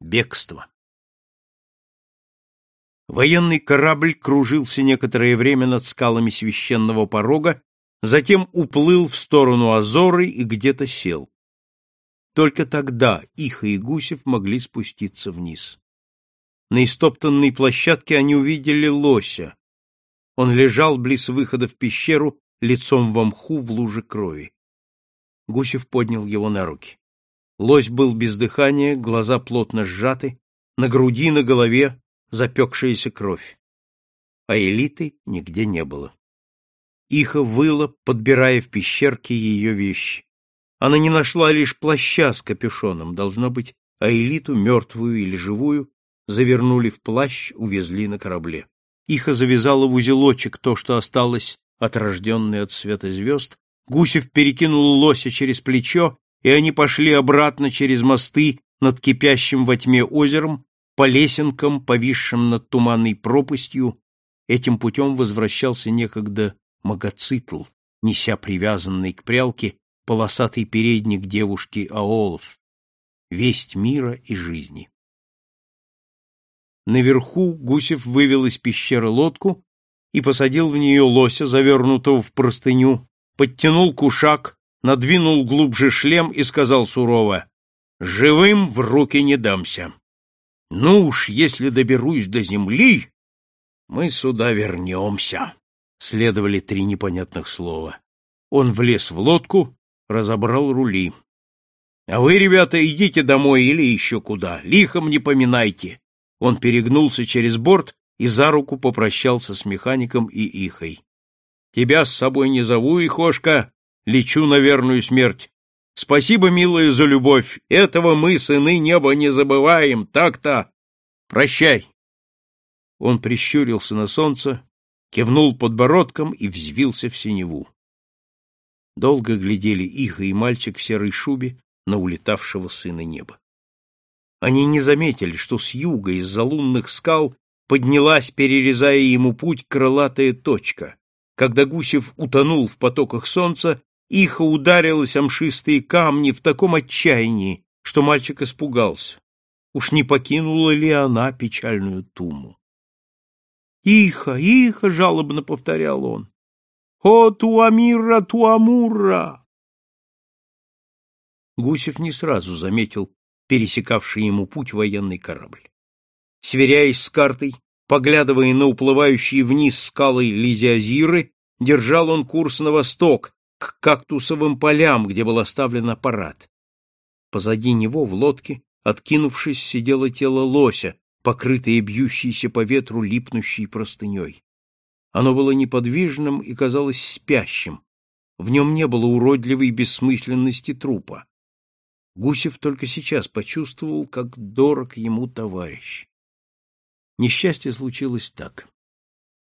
Бегство. Военный корабль кружился некоторое время над скалами священного порога, затем уплыл в сторону Азоры и где-то сел. Только тогда Иха и Гусев могли спуститься вниз. На истоптанной площадке они увидели лося. Он лежал близ выхода в пещеру, лицом в мху в луже крови. Гусев поднял его на руки. Лось был без дыхания, глаза плотно сжаты, на груди, на голове запекшаяся кровь. А элиты нигде не было. Иха выла, подбирая в пещерке ее вещи. Она не нашла лишь плаща с капюшоном, должно быть, а элиту, мертвую или живую, завернули в плащ, увезли на корабле. Иха завязала в узелочек то, что осталось от рожденной от света звезд, Гусев перекинул лося через плечо, и они пошли обратно через мосты над кипящим во тьме озером, по лесенкам, повисшим над туманной пропастью. Этим путем возвращался некогда Магоцитл, неся привязанный к прялке полосатый передник девушки Аолов, весть мира и жизни. Наверху Гусев вывел из пещеры лодку и посадил в нее лося, завернутого в простыню, подтянул кушак, надвинул глубже шлем и сказал сурово, «Живым в руки не дамся. Ну уж, если доберусь до земли, мы сюда вернемся». Следовали три непонятных слова. Он влез в лодку, разобрал рули. «А вы, ребята, идите домой или еще куда, лихом не поминайте!» Он перегнулся через борт и за руку попрощался с механиком и Ихой. «Тебя с собой не зову, Ихошка, лечу на верную смерть. Спасибо, милая, за любовь, этого мы, сыны неба, не забываем, так-то. Прощай!» Он прищурился на солнце, кивнул подбородком и взвился в синеву. Долго глядели Иха и мальчик в серой шубе на улетавшего сына неба. Они не заметили, что с юга из-за лунных скал поднялась, перерезая ему путь, крылатая точка. Когда Гусев утонул в потоках солнца, Иха ударилась о мшистые камни в таком отчаянии, что мальчик испугался. Уж не покинула ли она печальную туму? «Иха, Иха!» — жалобно повторял он. «О, Туамира, Туамура!» Гусев не сразу заметил пересекавший ему путь военный корабль. Сверяясь с картой, поглядывая на уплывающие вниз скалы Лизиазиры, держал он курс на восток, к кактусовым полям, где был оставлен аппарат. Позади него в лодке, откинувшись, сидело тело лося, покрытое бьющейся по ветру липнущей простыней. Оно было неподвижным и казалось спящим. В нем не было уродливой бессмысленности трупа. Гусев только сейчас почувствовал, как дорог ему товарищ. Несчастье случилось так.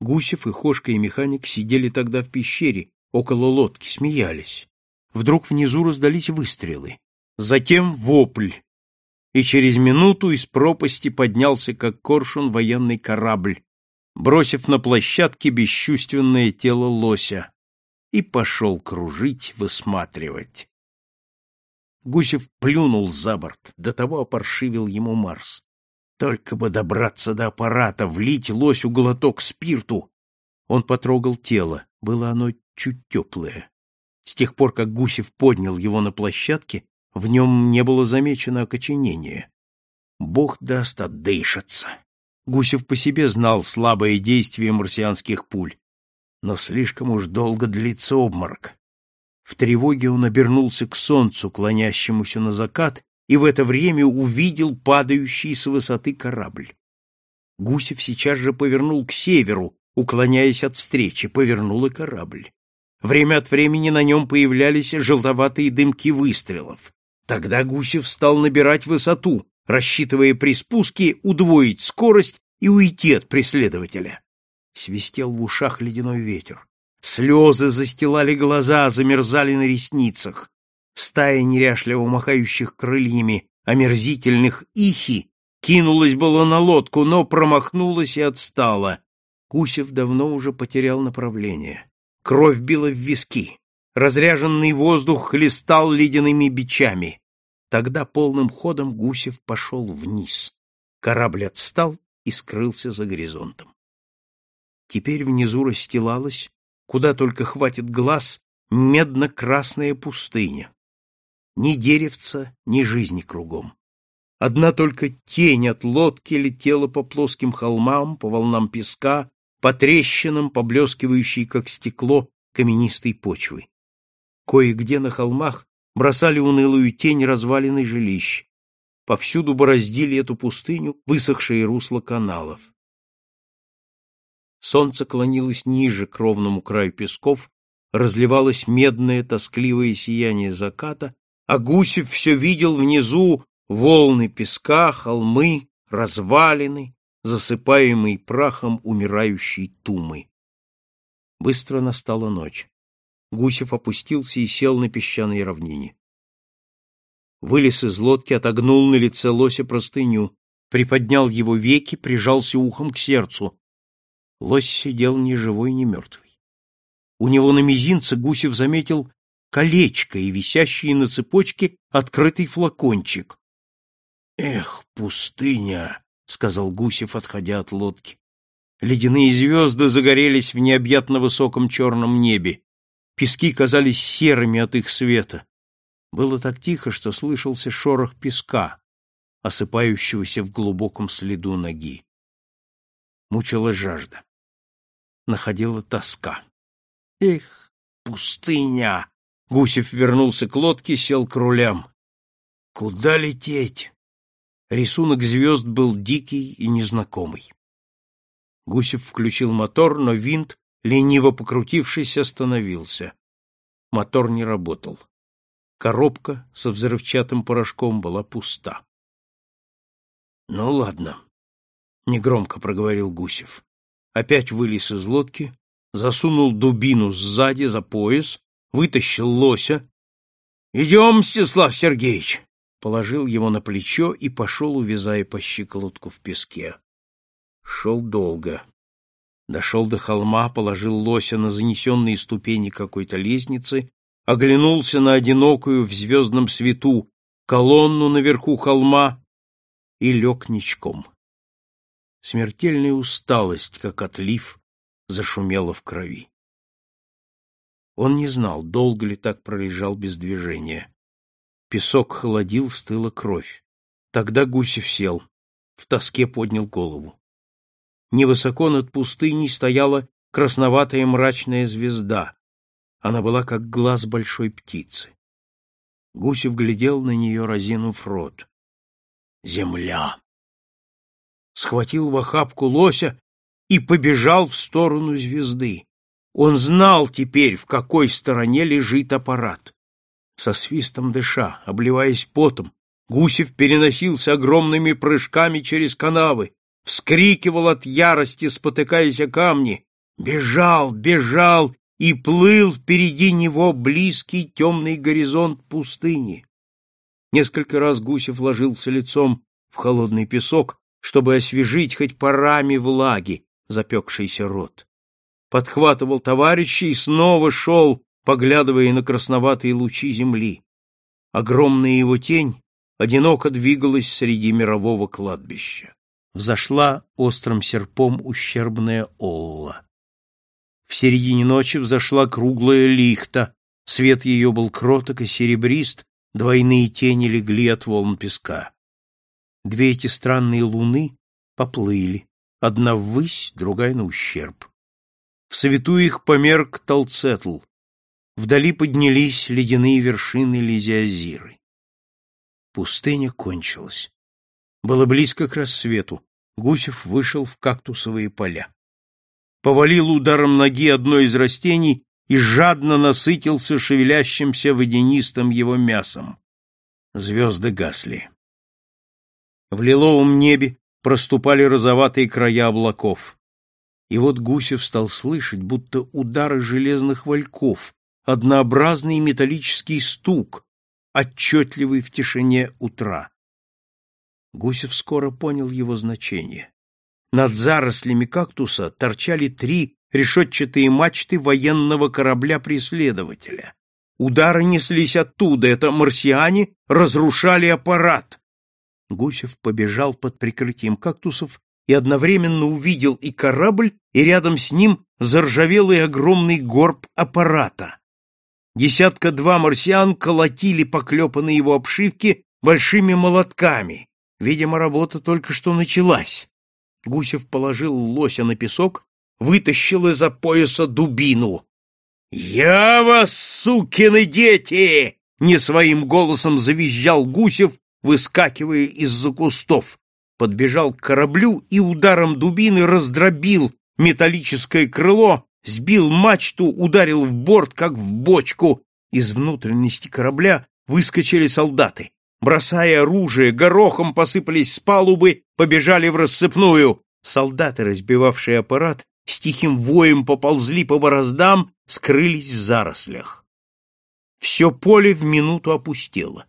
Гусев и Хошка и механик сидели тогда в пещере, около лодки, смеялись. Вдруг внизу раздались выстрелы. Затем вопль. И через минуту из пропасти поднялся, как коршун, военный корабль, бросив на площадке бесчувственное тело лося, и пошел кружить, высматривать. Гусев плюнул за борт, до того опоршивил ему Марс. Только бы добраться до аппарата, влить лосю глоток спирту. Он потрогал тело, было оно чуть теплое. С тех пор, как Гусев поднял его на площадке, в нем не было замечено окоченение. Бог даст отдышаться. Гусев по себе знал слабое действие марсианских пуль. Но слишком уж долго длится обморок. В тревоге он обернулся к солнцу, клонящемуся на закат, и в это время увидел падающий с высоты корабль. Гусев сейчас же повернул к северу, уклоняясь от встречи, повернул и корабль. Время от времени на нем появлялись желтоватые дымки выстрелов. Тогда Гусев стал набирать высоту, рассчитывая при спуске удвоить скорость и уйти от преследователя. Свистел в ушах ледяной ветер. Слезы застилали глаза, замерзали на ресницах. Стая неряшливо махающих крыльями омерзительных ихи кинулась было на лодку, но промахнулась и отстала. Кусев давно уже потерял направление. Кровь била в виски. Разряженный воздух хлестал ледяными бичами. Тогда полным ходом Гусев пошел вниз. Корабль отстал и скрылся за горизонтом. Теперь внизу расстилалась, куда только хватит глаз, медно-красная пустыня. Ни деревца, ни жизни кругом. Одна только тень от лодки летела по плоским холмам, по волнам песка, по трещинам, поблескивающей, как стекло, каменистой почвы. Кое-где на холмах бросали унылую тень разваленной жилищ. Повсюду бороздили эту пустыню высохшие русла каналов. Солнце клонилось ниже к ровному краю песков, разливалось медное тоскливое сияние заката, а Гусев все видел внизу волны песка, холмы, развалины, засыпаемые прахом умирающей тумы. Быстро настала ночь. Гусев опустился и сел на песчаной равнине. Вылез из лодки, отогнул на лице лося простыню, приподнял его веки, прижался ухом к сердцу. Лось сидел ни живой, ни мертвый. У него на мизинце Гусев заметил колечко и висящий на цепочке открытый флакончик. «Эх, пустыня!» — сказал Гусев, отходя от лодки. Ледяные звезды загорелись в необъятно высоком черном небе. Пески казались серыми от их света. Было так тихо, что слышался шорох песка, осыпающегося в глубоком следу ноги. Мучила жажда. Находила тоска. Эх, пустыня! Гусев вернулся к лодке, сел к рулям. Куда лететь? Рисунок звезд был дикий и незнакомый. Гусев включил мотор, но винт лениво покрутившись, остановился. Мотор не работал. Коробка со взрывчатым порошком была пуста. — Ну, ладно, — негромко проговорил Гусев. Опять вылез из лодки, засунул дубину сзади за пояс, вытащил лося. — Идем, Мстислав Сергеевич! Положил его на плечо и пошел, увязая по щиколотку в песке. Шел долго. Дошел до холма, положил лося на занесенные ступени какой-то лестницы, оглянулся на одинокую в звездном свету колонну наверху холма и лег ничком. Смертельная усталость, как отлив, зашумела в крови. Он не знал, долго ли так пролежал без движения. Песок холодил, стыла кровь. Тогда Гусев сел, в тоске поднял голову. Невысоко над пустыней стояла красноватая мрачная звезда. Она была как глаз большой птицы. Гусев глядел на нее, разинув рот. Земля! Схватил в охапку лося и побежал в сторону звезды. Он знал теперь, в какой стороне лежит аппарат. Со свистом дыша, обливаясь потом, Гусев переносился огромными прыжками через канавы, вскрикивал от ярости, спотыкаясь о камни, бежал, бежал и плыл впереди него близкий темный горизонт пустыни. Несколько раз Гусев ложился лицом в холодный песок, чтобы освежить хоть парами влаги запекшийся рот. Подхватывал товарища и снова шел, поглядывая на красноватые лучи земли. Огромная его тень одиноко двигалась среди мирового кладбища взошла острым серпом ущербная Олла. В середине ночи взошла круглая лихта, свет ее был кроток и серебрист, двойные тени легли от волн песка. Две эти странные луны поплыли, одна ввысь, другая на ущерб. В свету их померк Талцетл, вдали поднялись ледяные вершины Лизиазиры. Пустыня кончилась. Было близко к рассвету. Гусев вышел в кактусовые поля. Повалил ударом ноги одно из растений и жадно насытился шевелящимся водянистым его мясом. Звезды гасли. В лиловом небе проступали розоватые края облаков. И вот Гусев стал слышать, будто удары железных вальков, однообразный металлический стук, отчетливый в тишине утра. Гусев скоро понял его значение. Над зарослями кактуса торчали три решетчатые мачты военного корабля-преследователя. Удары неслись оттуда, это марсиане разрушали аппарат. Гусев побежал под прикрытием кактусов и одновременно увидел и корабль, и рядом с ним заржавелый огромный горб аппарата. Десятка-два марсиан колотили поклепанные его обшивки большими молотками. Видимо, работа только что началась. Гусев положил лося на песок, вытащил из-за пояса дубину. «Я вас, сукины дети!» — не своим голосом завизжал Гусев, выскакивая из-за кустов. Подбежал к кораблю и ударом дубины раздробил металлическое крыло, сбил мачту, ударил в борт, как в бочку. Из внутренности корабля выскочили солдаты. Бросая оружие, горохом посыпались с палубы, побежали в рассыпную. Солдаты, разбивавшие аппарат, с тихим воем поползли по бороздам, скрылись в зарослях. Все поле в минуту опустело.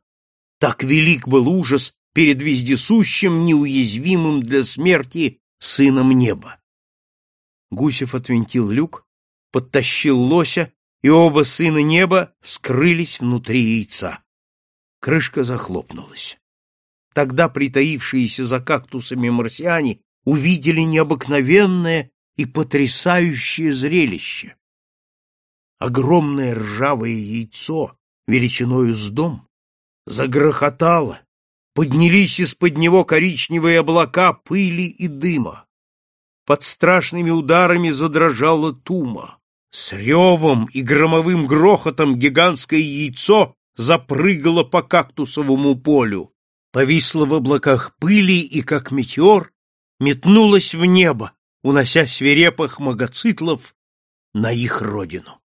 Так велик был ужас перед вездесущим, неуязвимым для смерти сыном неба. Гусев отвинтил люк, подтащил лося, и оба сына неба скрылись внутри яйца. Крышка захлопнулась. Тогда притаившиеся за кактусами марсиане увидели необыкновенное и потрясающее зрелище. Огромное ржавое яйцо, величиною с дом, загрохотало, поднялись из-под него коричневые облака пыли и дыма. Под страшными ударами задрожала тума. С ревом и громовым грохотом гигантское яйцо запрыгало по кактусовому полю, повисло в облаках пыли и, как метеор, метнулось в небо, унося свирепых магоцитлов на их родину.